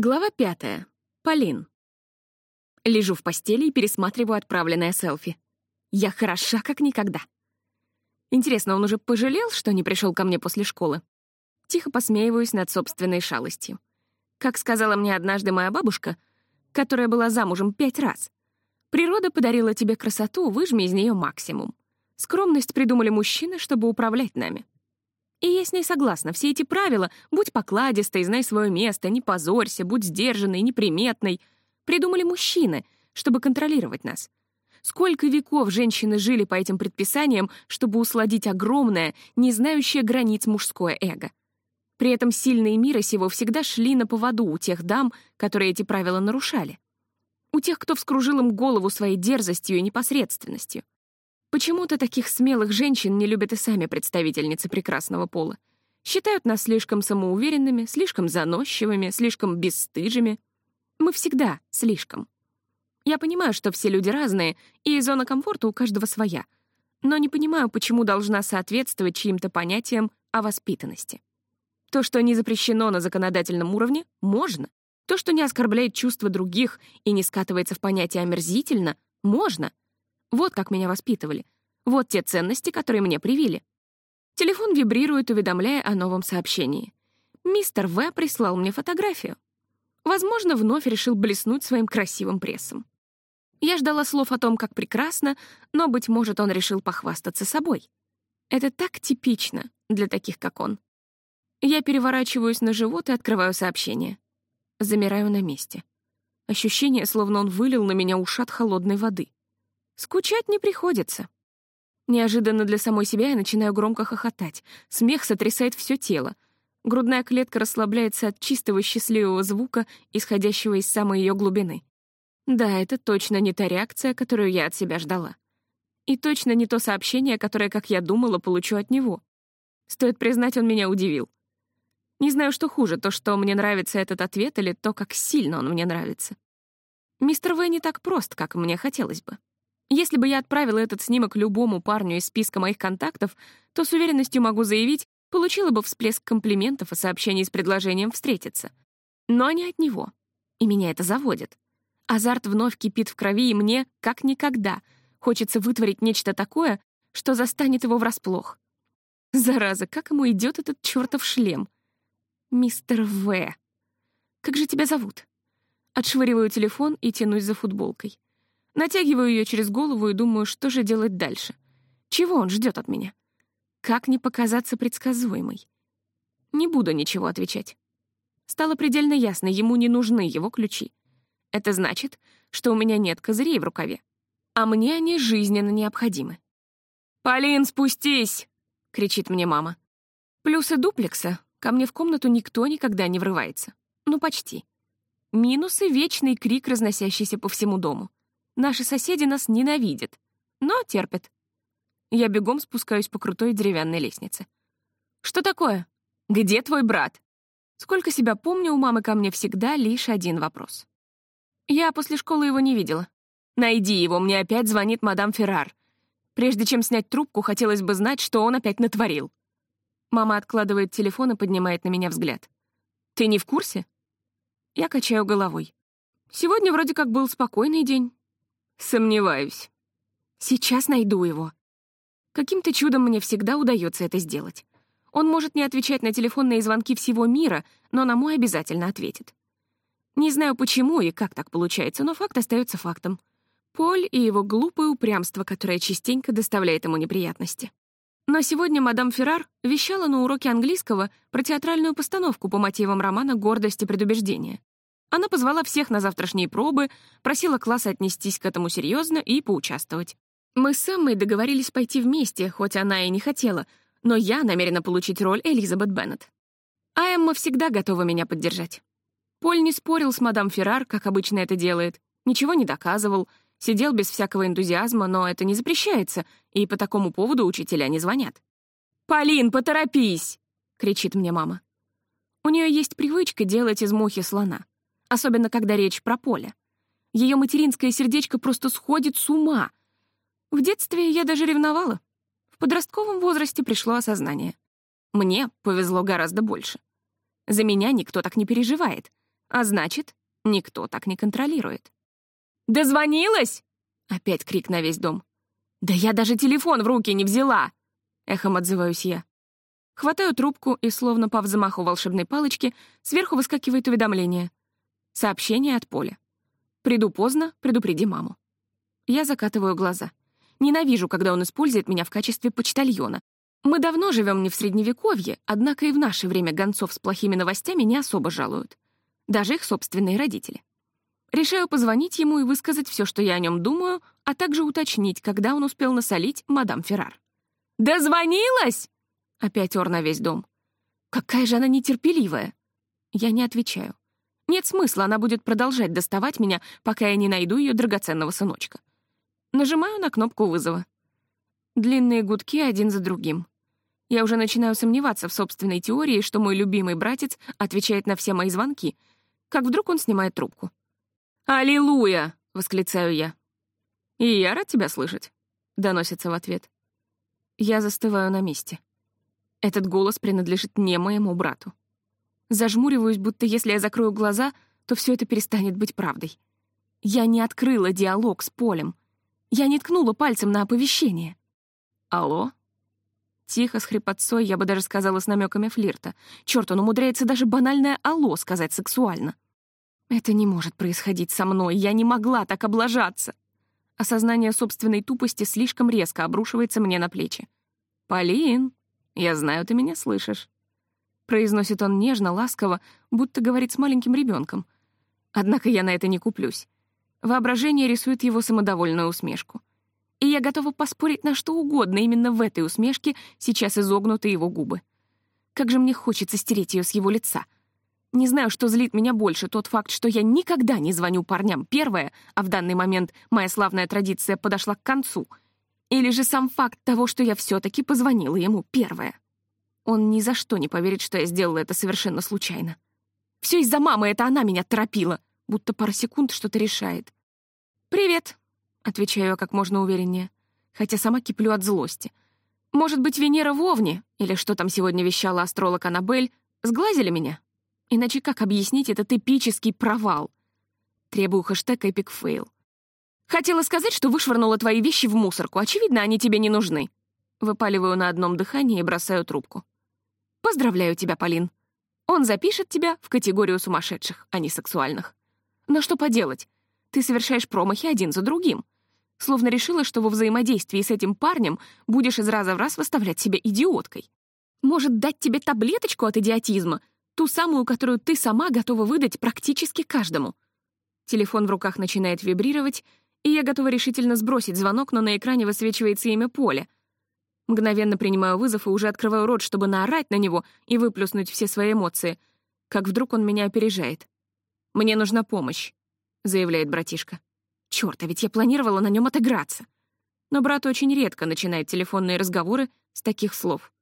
Глава пятая. Полин. Лежу в постели и пересматриваю отправленное селфи. Я хороша как никогда. Интересно, он уже пожалел, что не пришел ко мне после школы? Тихо посмеиваюсь над собственной шалостью. Как сказала мне однажды моя бабушка, которая была замужем пять раз, «Природа подарила тебе красоту, выжми из нее максимум. Скромность придумали мужчины, чтобы управлять нами». И я с ней согласна. Все эти правила — будь покладистой, знай свое место, не позорься, будь сдержанной, неприметной — придумали мужчины, чтобы контролировать нас. Сколько веков женщины жили по этим предписаниям, чтобы усладить огромное, не знающее границ мужское эго. При этом сильные мира сего всегда шли на поводу у тех дам, которые эти правила нарушали. У тех, кто вскружил им голову своей дерзостью и непосредственностью. Почему-то таких смелых женщин не любят и сами представительницы прекрасного пола. Считают нас слишком самоуверенными, слишком заносчивыми, слишком бесстыжими. Мы всегда слишком. Я понимаю, что все люди разные, и зона комфорта у каждого своя, но не понимаю, почему должна соответствовать чьим-то понятиям о воспитанности. То, что не запрещено на законодательном уровне, можно. То, что не оскорбляет чувства других и не скатывается в понятие омерзительно, можно — вот как меня воспитывали. Вот те ценности, которые мне привили. Телефон вибрирует, уведомляя о новом сообщении. Мистер В. прислал мне фотографию. Возможно, вновь решил блеснуть своим красивым прессом. Я ждала слов о том, как прекрасно, но, быть может, он решил похвастаться собой. Это так типично для таких, как он. Я переворачиваюсь на живот и открываю сообщение. Замираю на месте. Ощущение, словно он вылил на меня ушат холодной воды. Скучать не приходится. Неожиданно для самой себя я начинаю громко хохотать. Смех сотрясает все тело. Грудная клетка расслабляется от чистого счастливого звука, исходящего из самой ее глубины. Да, это точно не та реакция, которую я от себя ждала. И точно не то сообщение, которое, как я думала, получу от него. Стоит признать, он меня удивил. Не знаю, что хуже, то, что мне нравится этот ответ, или то, как сильно он мне нравится. Мистер В не так прост, как мне хотелось бы. Если бы я отправила этот снимок любому парню из списка моих контактов, то с уверенностью могу заявить, получила бы всплеск комплиментов и сообщений с предложением встретиться. Но не от него. И меня это заводит. Азарт вновь кипит в крови, и мне, как никогда, хочется вытворить нечто такое, что застанет его врасплох. Зараза, как ему идет этот чертов шлем? Мистер В. Как же тебя зовут? Отшвыриваю телефон и тянусь за футболкой. Натягиваю ее через голову и думаю, что же делать дальше. Чего он ждет от меня? Как не показаться предсказуемой? Не буду ничего отвечать. Стало предельно ясно, ему не нужны его ключи. Это значит, что у меня нет козырей в рукаве. А мне они жизненно необходимы. «Полин, спустись!» — кричит мне мама. Плюсы дуплекса — ко мне в комнату никто никогда не врывается. Ну, почти. Минусы — вечный крик, разносящийся по всему дому. Наши соседи нас ненавидят, но терпят. Я бегом спускаюсь по крутой деревянной лестнице. «Что такое? Где твой брат?» Сколько себя помню, у мамы ко мне всегда лишь один вопрос. Я после школы его не видела. Найди его, мне опять звонит мадам Феррар. Прежде чем снять трубку, хотелось бы знать, что он опять натворил. Мама откладывает телефон и поднимает на меня взгляд. «Ты не в курсе?» Я качаю головой. Сегодня вроде как был спокойный день. Сомневаюсь. Сейчас найду его. Каким-то чудом мне всегда удается это сделать. Он может не отвечать на телефонные звонки всего мира, но на мой обязательно ответит. Не знаю почему и как так получается, но факт остается фактом. Поль и его глупое упрямство, которое частенько доставляет ему неприятности. Но сегодня мадам Феррар вещала на уроке английского про театральную постановку по мотивам романа «Гордость и предубеждение». Она позвала всех на завтрашние пробы, просила класса отнестись к этому серьезно и поучаствовать. Мы с Эммой договорились пойти вместе, хоть она и не хотела, но я намерена получить роль Элизабет Беннет. А Эмма всегда готова меня поддержать. Поль не спорил с мадам Феррар, как обычно это делает, ничего не доказывал, сидел без всякого энтузиазма, но это не запрещается, и по такому поводу учителя не звонят. «Полин, поторопись!» — кричит мне мама. У нее есть привычка делать из мухи слона особенно когда речь про поле. Ее материнское сердечко просто сходит с ума. В детстве я даже ревновала. В подростковом возрасте пришло осознание. Мне повезло гораздо больше. За меня никто так не переживает. А значит, никто так не контролирует. «Дозвонилась?» — опять крик на весь дом. «Да я даже телефон в руки не взяла!» — эхом отзываюсь я. Хватаю трубку, и, словно по взмаху волшебной палочки, сверху выскакивает уведомление. Сообщение от Поля. «Приду поздно, предупреди маму». Я закатываю глаза. Ненавижу, когда он использует меня в качестве почтальона. Мы давно живем не в Средневековье, однако и в наше время гонцов с плохими новостями не особо жалуют. Даже их собственные родители. Решаю позвонить ему и высказать все, что я о нем думаю, а также уточнить, когда он успел насолить мадам Феррар. «Дозвонилась?» Опять ор на весь дом. Какая же она нетерпеливая. Я не отвечаю. Нет смысла, она будет продолжать доставать меня, пока я не найду ее драгоценного сыночка. Нажимаю на кнопку вызова. Длинные гудки один за другим. Я уже начинаю сомневаться в собственной теории, что мой любимый братец отвечает на все мои звонки, как вдруг он снимает трубку. «Аллилуйя!» — восклицаю я. «И я рад тебя слышать», — доносится в ответ. Я застываю на месте. Этот голос принадлежит не моему брату. Зажмуриваюсь, будто если я закрою глаза, то все это перестанет быть правдой. Я не открыла диалог с Полем. Я не ткнула пальцем на оповещение. «Алло?» Тихо, с хрипотцой, я бы даже сказала с намеками флирта. Черт, он умудряется даже банальное «алло» сказать сексуально. Это не может происходить со мной, я не могла так облажаться. Осознание собственной тупости слишком резко обрушивается мне на плечи. «Полин!» «Я знаю, ты меня слышишь», — произносит он нежно, ласково, будто говорит с маленьким ребенком. Однако я на это не куплюсь. Воображение рисует его самодовольную усмешку. И я готова поспорить на что угодно, именно в этой усмешке сейчас изогнуты его губы. Как же мне хочется стереть ее с его лица. Не знаю, что злит меня больше, тот факт, что я никогда не звоню парням первое, а в данный момент моя славная традиция подошла к концу — или же сам факт того, что я все-таки позвонила ему первая. Он ни за что не поверит, что я сделала это совершенно случайно. Все из-за мамы, это она меня торопила, будто пара секунд что-то решает. «Привет», — отвечаю я как можно увереннее, хотя сама киплю от злости. «Может быть, Венера в Овне, или что там сегодня вещала астролог Аннабель, сглазили меня? Иначе как объяснить этот эпический провал?» Требую хэштег «Epic fail». Хотела сказать, что вышвырнула твои вещи в мусорку. Очевидно, они тебе не нужны. Выпаливаю на одном дыхании и бросаю трубку. Поздравляю тебя, Полин. Он запишет тебя в категорию сумасшедших, а не сексуальных. Но что поделать? Ты совершаешь промахи один за другим. Словно решила, что во взаимодействии с этим парнем будешь из раза в раз выставлять себя идиоткой. Может, дать тебе таблеточку от идиотизма, ту самую, которую ты сама готова выдать практически каждому. Телефон в руках начинает вибрировать, и я готова решительно сбросить звонок, но на экране высвечивается имя Поля. Мгновенно принимаю вызов и уже открываю рот, чтобы наорать на него и выплюснуть все свои эмоции, как вдруг он меня опережает. «Мне нужна помощь», — заявляет братишка. Чёрт, а ведь я планировала на нем отыграться. Но брат очень редко начинает телефонные разговоры с таких слов.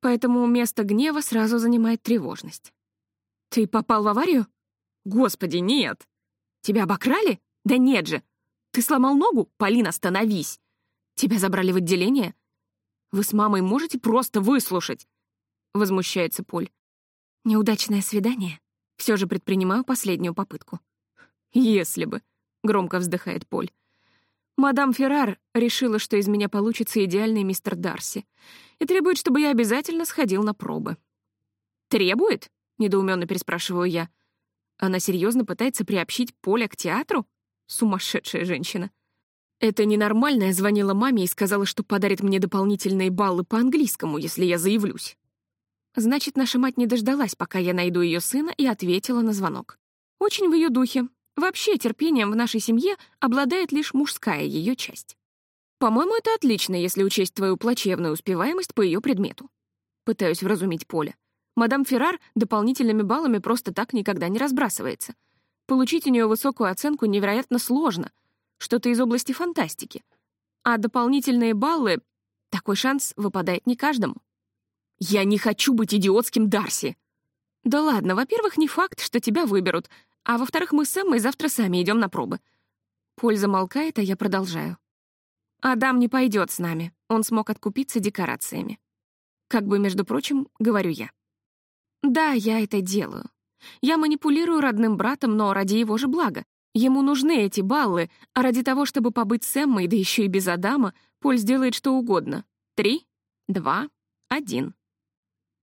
Поэтому место гнева сразу занимает тревожность. «Ты попал в аварию?» «Господи, нет!» «Тебя обокрали?» «Да нет же! Ты сломал ногу? Полина, остановись! Тебя забрали в отделение? Вы с мамой можете просто выслушать?» Возмущается Поль. «Неудачное свидание?» Все же предпринимаю последнюю попытку. «Если бы», — громко вздыхает Поль. «Мадам Феррар решила, что из меня получится идеальный мистер Дарси, и требует, чтобы я обязательно сходил на пробы». «Требует?» — недоуменно переспрашиваю я. Она серьезно пытается приобщить Поля к театру? Сумасшедшая женщина. Это ненормальная звонила маме и сказала, что подарит мне дополнительные баллы по английскому, если я заявлюсь. Значит, наша мать не дождалась, пока я найду ее сына, и ответила на звонок. Очень в ее духе. Вообще, терпением в нашей семье обладает лишь мужская ее часть. По-моему, это отлично, если учесть твою плачевную успеваемость по ее предмету. Пытаюсь вразумить Поля. Мадам Феррар дополнительными баллами просто так никогда не разбрасывается — Получить у нее высокую оценку невероятно сложно, что-то из области фантастики. А дополнительные баллы — такой шанс выпадает не каждому. «Я не хочу быть идиотским Дарси!» «Да ладно, во-первых, не факт, что тебя выберут, а во-вторых, мы с Эммой завтра сами идем на пробы». Польза молкает, а я продолжаю. «Адам не пойдет с нами, он смог откупиться декорациями». Как бы, между прочим, говорю я. «Да, я это делаю. Я манипулирую родным братом, но ради его же блага. Ему нужны эти баллы, а ради того, чтобы побыть с Эммой, да еще и без Адама, Поль сделает что угодно. Три, два, один.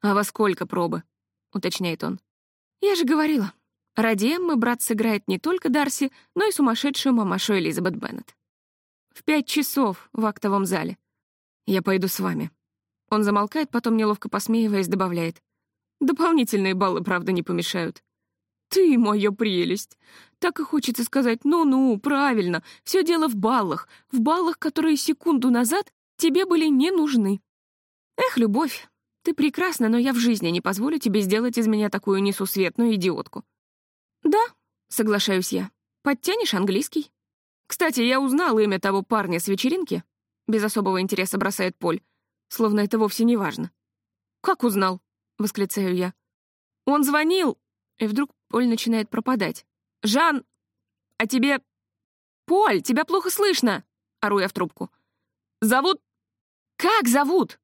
«А во сколько пробы?» — уточняет он. «Я же говорила, ради Эммы брат сыграет не только Дарси, но и сумасшедшую мамашу Элизабет Беннет. В пять часов в актовом зале. Я пойду с вами». Он замолкает, потом, неловко посмеиваясь, добавляет. «Дополнительные баллы, правда, не помешают». «Ты моя прелесть!» Так и хочется сказать «ну-ну, правильно, все дело в баллах, в баллах, которые секунду назад тебе были не нужны». Эх, любовь, ты прекрасна, но я в жизни не позволю тебе сделать из меня такую несусветную идиотку. Да, соглашаюсь я. Подтянешь английский? Кстати, я узнал имя того парня с вечеринки. Без особого интереса бросает Поль, словно это вовсе не важно. «Как узнал?» — восклицаю я. «Он звонил!» И вдруг Поль начинает пропадать. «Жан, а тебе...» «Поль, тебя плохо слышно!» — ору я в трубку. «Зовут...» «Как зовут?»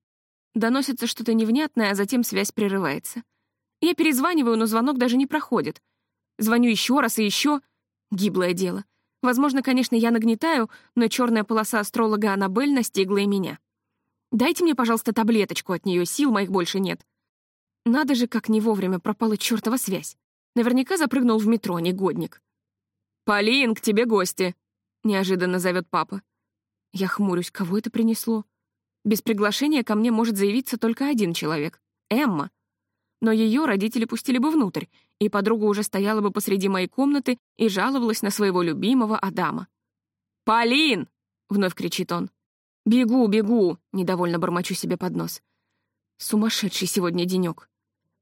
Доносится что-то невнятное, а затем связь прерывается. Я перезваниваю, но звонок даже не проходит. Звоню еще раз и еще. Гиблое дело. Возможно, конечно, я нагнетаю, но черная полоса астролога Аннабель настигла и меня. Дайте мне, пожалуйста, таблеточку от нее, сил моих больше нет. Надо же, как не вовремя пропала чертова связь. Наверняка запрыгнул в метро, негодник. «Полин, к тебе гости!» — неожиданно зовет папа. Я хмурюсь, кого это принесло? Без приглашения ко мне может заявиться только один человек — Эмма. Но ее родители пустили бы внутрь, и подруга уже стояла бы посреди моей комнаты и жаловалась на своего любимого Адама. «Полин!» — вновь кричит он. «Бегу, бегу!» — недовольно бормочу себе под нос. Сумасшедший сегодня денек.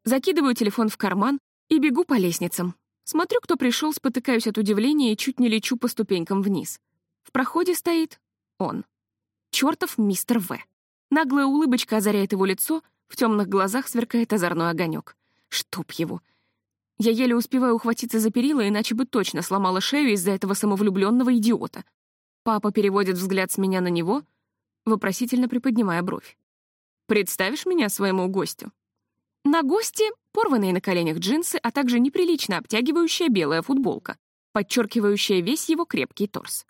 Закидываю телефон в карман и бегу по лестницам. Смотрю, кто пришел, спотыкаюсь от удивления и чуть не лечу по ступенькам вниз. В проходе стоит он. Чёртов мистер В. Наглая улыбочка озаряет его лицо, в темных глазах сверкает озорной огонек. Чтоб его. Я еле успеваю ухватиться за перила, иначе бы точно сломала шею из-за этого самовлюбленного идиота. Папа переводит взгляд с меня на него, вопросительно приподнимая бровь. «Представишь меня своему гостю?» На госте порванные на коленях джинсы, а также неприлично обтягивающая белая футболка, подчеркивающая весь его крепкий торс.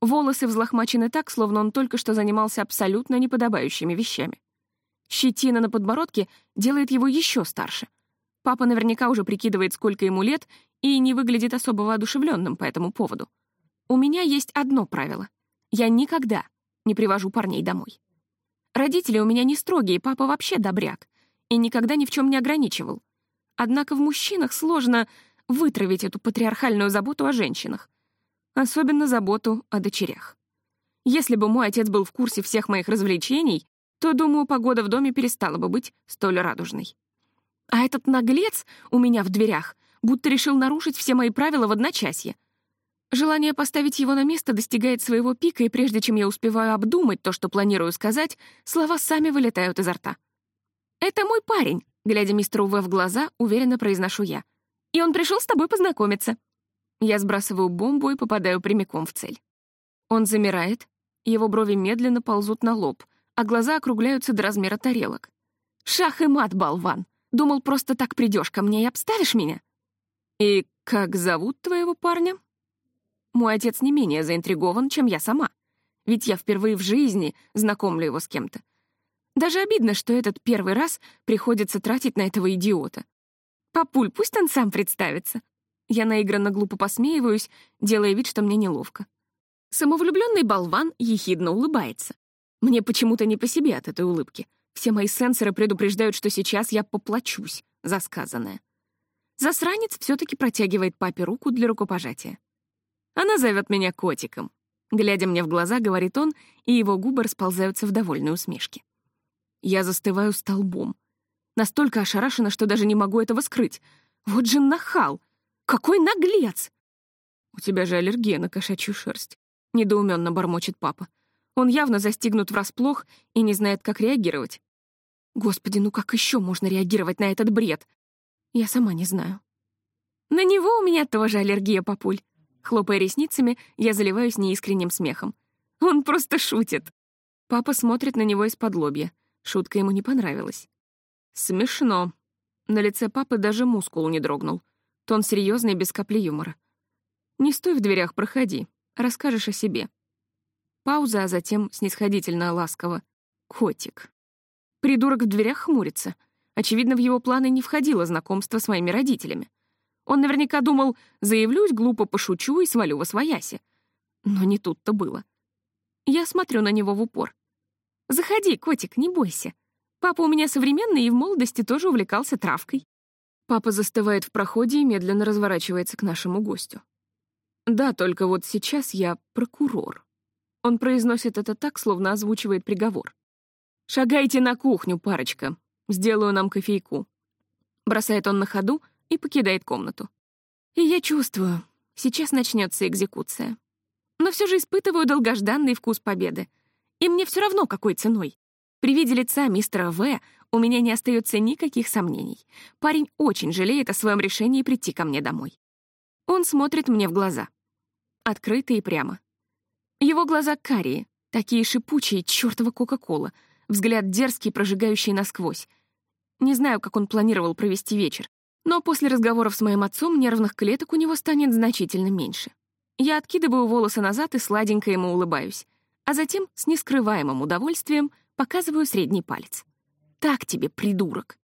Волосы взлохмачены так, словно он только что занимался абсолютно неподобающими вещами. Щетина на подбородке делает его еще старше. Папа наверняка уже прикидывает, сколько ему лет, и не выглядит особо воодушевленным по этому поводу. У меня есть одно правило. Я никогда не привожу парней домой. Родители у меня не строгие, папа вообще добряк и никогда ни в чем не ограничивал. Однако в мужчинах сложно вытравить эту патриархальную заботу о женщинах. Особенно заботу о дочерях. Если бы мой отец был в курсе всех моих развлечений, то, думаю, погода в доме перестала бы быть столь радужной. А этот наглец у меня в дверях будто решил нарушить все мои правила в одночасье. Желание поставить его на место достигает своего пика, и прежде чем я успеваю обдумать то, что планирую сказать, слова сами вылетают изо рта. «Это мой парень», — глядя мистеру В в глаза, уверенно произношу я. «И он пришел с тобой познакомиться». Я сбрасываю бомбу и попадаю прямиком в цель. Он замирает, его брови медленно ползут на лоб, а глаза округляются до размера тарелок. «Шах и мат, болван! Думал, просто так придешь ко мне и обставишь меня?» «И как зовут твоего парня?» Мой отец не менее заинтригован, чем я сама. Ведь я впервые в жизни знакомлю его с кем-то. Даже обидно, что этот первый раз приходится тратить на этого идиота. Папуль, пусть он сам представится. Я наигранно глупо посмеиваюсь, делая вид, что мне неловко. Самовлюбленный болван ехидно улыбается. Мне почему-то не по себе от этой улыбки. Все мои сенсоры предупреждают, что сейчас я поплачусь за сказанное. Засранец все-таки протягивает папе руку для рукопожатия. Она зовет меня котиком. Глядя мне в глаза, говорит он, и его губы расползаются в довольной усмешке. Я застываю столбом. Настолько ошарашена, что даже не могу этого скрыть. Вот же нахал! Какой наглец! «У тебя же аллергия на кошачью шерсть», — недоуменно бормочет папа. Он явно застигнут врасплох и не знает, как реагировать. Господи, ну как еще можно реагировать на этот бред? Я сама не знаю. На него у меня тоже аллергия, папуль. Хлопая ресницами, я заливаюсь неискренним смехом. Он просто шутит. Папа смотрит на него из-под лобья. Шутка ему не понравилась. «Смешно», — На лице папы даже мускул не дрогнул. Тон серьезный, без капли юмора. «Не стой в дверях, проходи. Расскажешь о себе». Пауза, а затем снисходительно ласково. «Котик». Придурок в дверях хмурится. Очевидно, в его планы не входило знакомство с моими родителями. Он наверняка думал, заявлюсь, глупо пошучу и свалю во свояси. Но не тут-то было. Я смотрю на него в упор. «Заходи, котик, не бойся. Папа у меня современный и в молодости тоже увлекался травкой». Папа застывает в проходе и медленно разворачивается к нашему гостю. «Да, только вот сейчас я прокурор». Он произносит это так, словно озвучивает приговор. «Шагайте на кухню, парочка. Сделаю нам кофейку». Бросает он на ходу и покидает комнату. И я чувствую, сейчас начнется экзекуция. Но все же испытываю долгожданный вкус победы. И мне все равно, какой ценой. При виде лица мистера В у меня не остается никаких сомнений. Парень очень жалеет о своем решении прийти ко мне домой. Он смотрит мне в глаза. Открыто и прямо. Его глаза карие, такие шипучие, чертова Кока-Кола — взгляд дерзкий, прожигающий насквозь. Не знаю, как он планировал провести вечер, но после разговоров с моим отцом нервных клеток у него станет значительно меньше. Я откидываю волосы назад и сладенько ему улыбаюсь, а затем с нескрываемым удовольствием показываю средний палец. «Так тебе, придурок!»